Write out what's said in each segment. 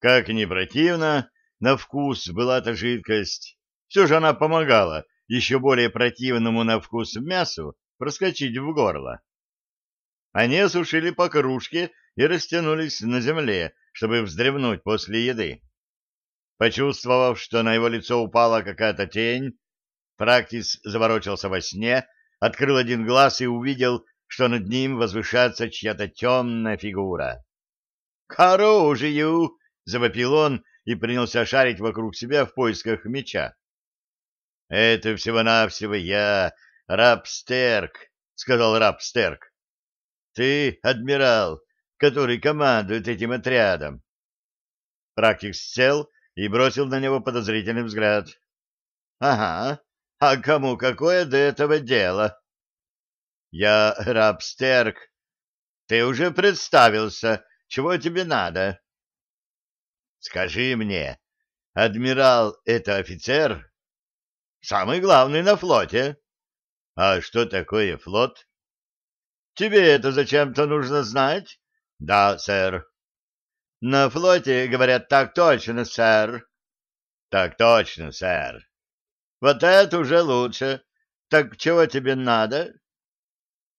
Как ни противно, на вкус была эта жидкость, все же она помогала еще более противному на вкус мясу проскочить в горло. Они осушили по кружке и растянулись на земле, чтобы вздремнуть после еды. Почувствовав, что на его лицо упала какая-то тень, Практис заворочился во сне, открыл один глаз и увидел, что над ним возвышается чья-то темная фигура. «К оружию!» — завопил он и принялся шарить вокруг себя в поисках меча. «Это всего-навсего я, раб Стерк», — сказал раб Стерк. «Ты, адмирал, который командует этим отрядом». Практик сел и бросил на него подозрительный взгляд. «Ага, а кому какое до этого дело?» «Я раб Стерк. Ты уже представился. Чего тебе надо?» «Скажи мне, адмирал — это офицер?» Самый главный на флоте. А что такое флот? Тебе это зачем-то нужно знать? Да, сэр. На флоте говорят так точно, сэр. Так точно, сэр. Вот это уже лучше. Так чего тебе надо?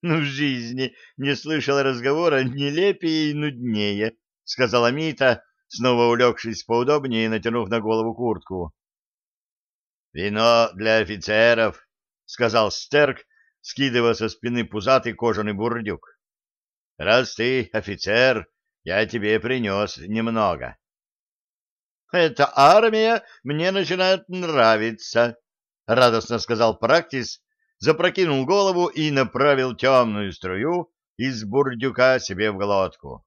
Ну, в жизни не слышал разговора нелепее и нуднее, сказала Мита, снова улегшись поудобнее и натянув на голову куртку. «Вино для офицеров», — сказал Стерк, скидывая со спины пузатый кожаный бурдюк. «Раз ты офицер, я тебе принес немного». «Эта армия мне начинает нравиться», — радостно сказал Практис, запрокинул голову и направил темную струю из бурдюка себе в глотку.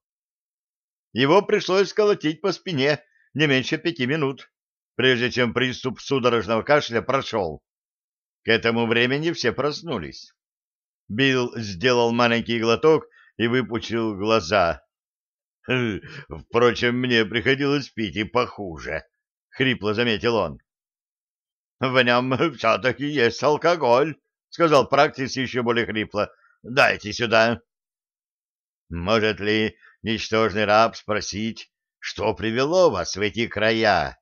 Его пришлось колотить по спине не меньше пяти минут прежде чем приступ судорожного кашля прошел. К этому времени все проснулись. Билл сделал маленький глоток и выпучил глаза. «Хм, «Впрочем, мне приходилось пить и похуже», — хрипло заметил он. «В нем все-таки есть алкоголь», — сказал Практис еще более хрипло. «Дайте сюда». «Может ли ничтожный раб спросить, что привело вас в эти края?»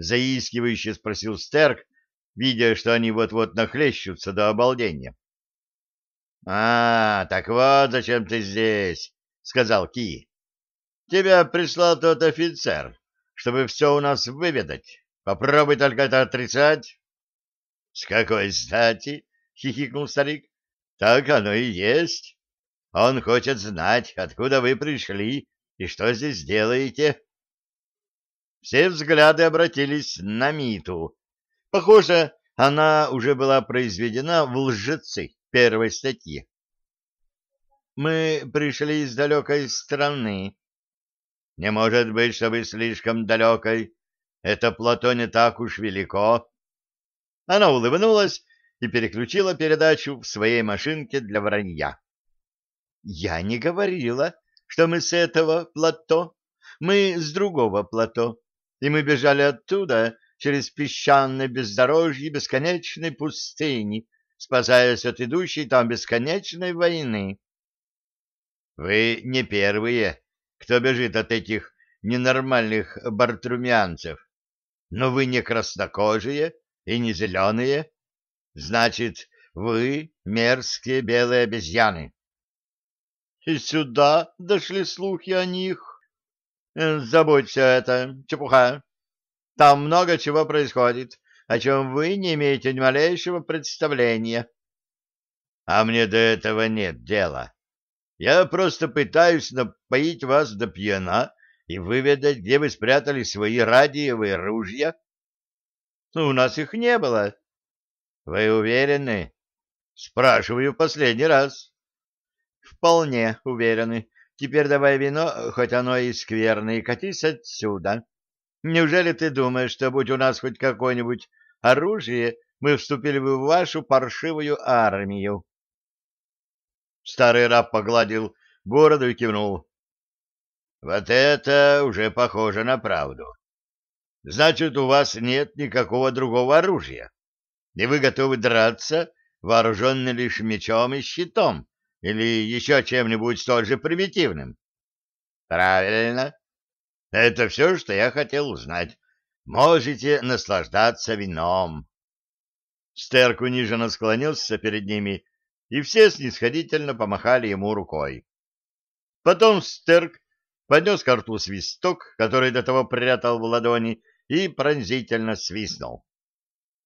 заискивающе спросил Стерк, видя, что они вот-вот нахлещутся до обалдения. — А, так вот зачем ты здесь, — сказал Ки. — Тебя прислал тот офицер, чтобы все у нас выведать. Попробуй только это отрицать. — С какой стати? — хихикнул старик. — Так оно и есть. Он хочет знать, откуда вы пришли и что здесь делаете. Все взгляды обратились на Миту. Похоже, она уже была произведена в лжецы первой статьи. «Мы пришли из далекой страны». «Не может быть, чтобы слишком далекой. Это плато не так уж велико». Она улыбнулась и переключила передачу в своей машинке для вранья. «Я не говорила, что мы с этого плато. Мы с другого плато и мы бежали оттуда через песчаное бездорожье бесконечной пустыни, спасаясь от идущей там бесконечной войны. Вы не первые, кто бежит от этих ненормальных бартрумянцев, но вы не краснокожие и не зеленые. Значит, вы мерзкие белые обезьяны. И сюда дошли слухи о них. Э, забудь все это, чепуха. Там много чего происходит, о чем вы не имеете ни малейшего представления. А мне до этого нет дела. Я просто пытаюсь напоить вас до пьяна и выведать, где вы спрятали свои радиовые ружья. Ну, у нас их не было. Вы уверены? Спрашиваю последний раз. Вполне уверены. Теперь давай вино, хоть оно и скверное, и катись отсюда. Неужели ты думаешь, что будь у нас хоть какое-нибудь оружие, мы вступили бы в вашу паршивую армию?» Старый раб погладил бороду и кивнул. «Вот это уже похоже на правду. Значит, у вас нет никакого другого оружия, и вы готовы драться, вооруженный лишь мечом и щитом, или еще чем-нибудь столь же примитивным? Правильно. Это все, что я хотел узнать. Можете наслаждаться вином. Стерк униженно склонился перед ними, и все снисходительно помахали ему рукой. Потом Стерк поднес к рту свисток, который до того прятал в ладони, и пронзительно свистнул.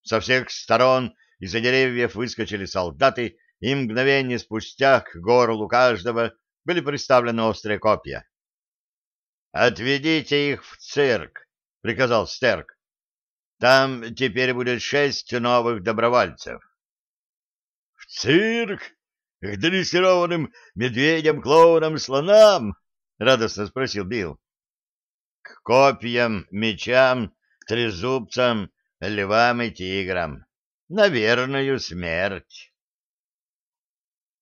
Со всех сторон из-за деревьев выскочили солдаты, и мгновение спустя к горлу каждого были приставлены острые копья. «Отведите их в цирк», — приказал Стерк. «Там теперь будет шесть новых добровольцев». «В цирк? К дрессированным медведям, клоунам, слонам?» — радостно спросил Билл. «К копьям, мечам, трезубцам, львам и тиграм. На верную смерть».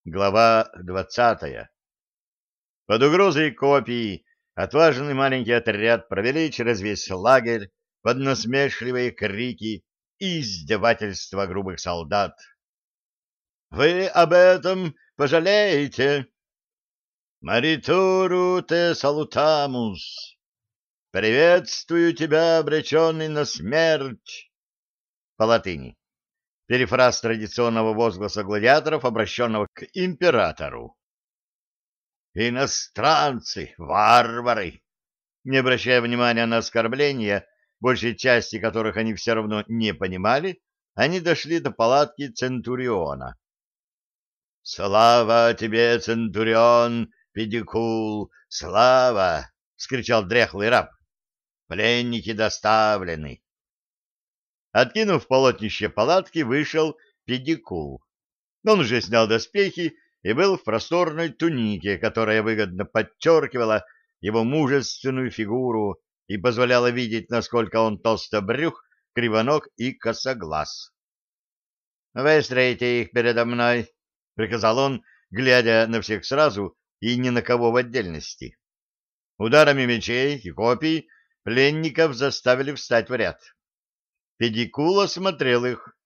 Глава двадцатая Под угрозой копий отважный маленький отряд провели через весь лагерь под насмешливые крики и издевательства грубых солдат. «Вы об этом пожалеете!» «Маритуру те салутамус!» «Приветствую тебя, обреченный на смерть!» По латыни перефраз традиционного возгласа гладиаторов, обращенного к императору. «Иностранцы! Варвары!» Не обращая внимания на оскорбления, большей части которых они все равно не понимали, они дошли до палатки Центуриона. «Слава тебе, Центурион, педикул! Слава!» — скричал дряхлый раб. «Пленники доставлены. Откинув полотнище палатки, вышел педикул. Он уже снял доспехи и был в просторной тунике, которая выгодно подчеркивала его мужественную фигуру и позволяла видеть, насколько он толстобрюх, кривоног и косоглаз. «Выстроите их передо мной», — приказал он, глядя на всех сразу и ни на кого в отдельности. Ударами мечей и копий пленников заставили встать в ряд. Педикул осмотрел их.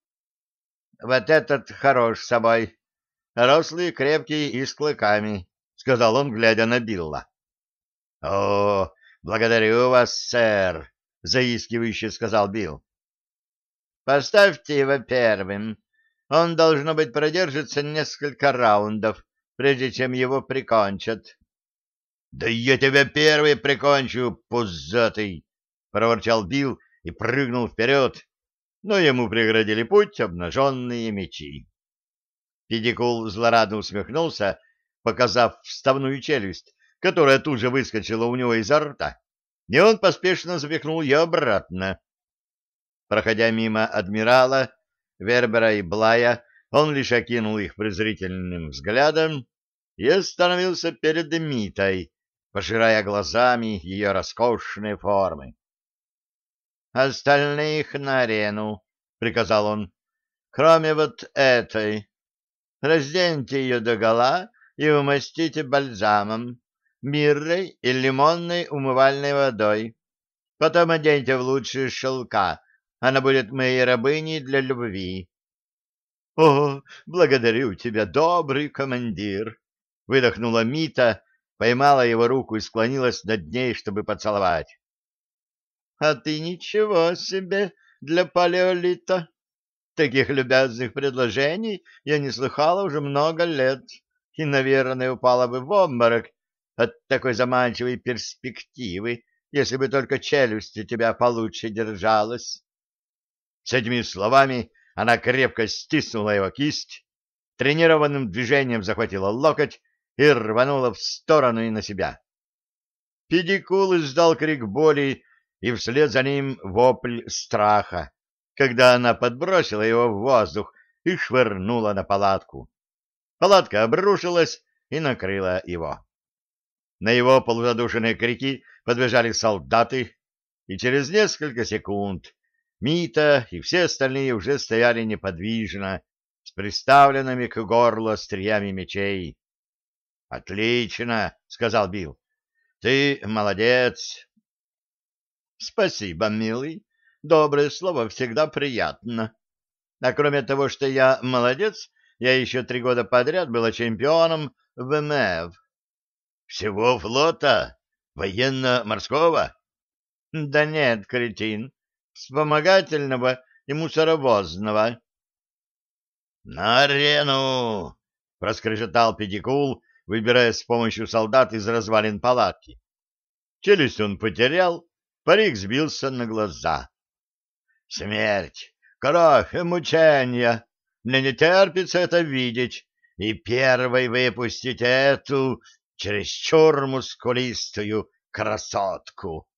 — Вот этот хорош собой. Рослый, крепкий и с клыками, — сказал он, глядя на Билла. — О, благодарю вас, сэр, — заискивающе сказал Билл. — Поставьте его первым. Он, должно быть, продержится несколько раундов, прежде чем его прикончат. — Да я тебя первый прикончу, пузатый! — проворчал Билл и прыгнул вперед, но ему преградили путь обнаженные мечи. Педикул злорадно усмехнулся, показав вставную челюсть, которая тут же выскочила у него изо рта, и он поспешно запихнул ее обратно. Проходя мимо адмирала, Вербера и Блая, он лишь окинул их презрительным взглядом и остановился перед Митой, пожирая глазами ее роскошные формы. Остальных на арену, — приказал он, — кроме вот этой. Разденьте ее догола и умастите бальзамом, миррой и лимонной умывальной водой. Потом оденьте в лучшие шелка. Она будет моей рабыней для любви. — О, благодарю тебя, добрый командир! — выдохнула Мита, поймала его руку и склонилась над ней, чтобы поцеловать. А ты ничего себе для палеолита. Таких любезных предложений я не слыхала уже много лет и, наверное, упала бы в обморок от такой заманчивой перспективы, если бы только челюсть у тебя получше держалась. С этими словами она крепко стиснула его кисть, тренированным движением захватила локоть и рванула в сторону и на себя. Педикул издал крик боли и вслед за ним вопль страха, когда она подбросила его в воздух и швырнула на палатку. Палатка обрушилась и накрыла его. На его полузадушенные крики подбежали солдаты, и через несколько секунд Мита и все остальные уже стояли неподвижно, с приставленными к горлу остриями мечей. — Отлично, — сказал Билл. — Ты молодец. Спасибо, милый. Доброе слово всегда приятно. А кроме того, что я молодец, я еще три года подряд была чемпионом в МФ. Всего флота? Военно-морского? Да нет, кретин, вспомогательного и мусоровозного. На арену! проскрежетал Педикул, выбирая с помощью солдат из развалин палатки. Челюсть он потерял, парик сбился на глаза. Смерть, кровь мучения. Мне не терпится это видеть и первой выпустить эту чересчур мускулистую красотку.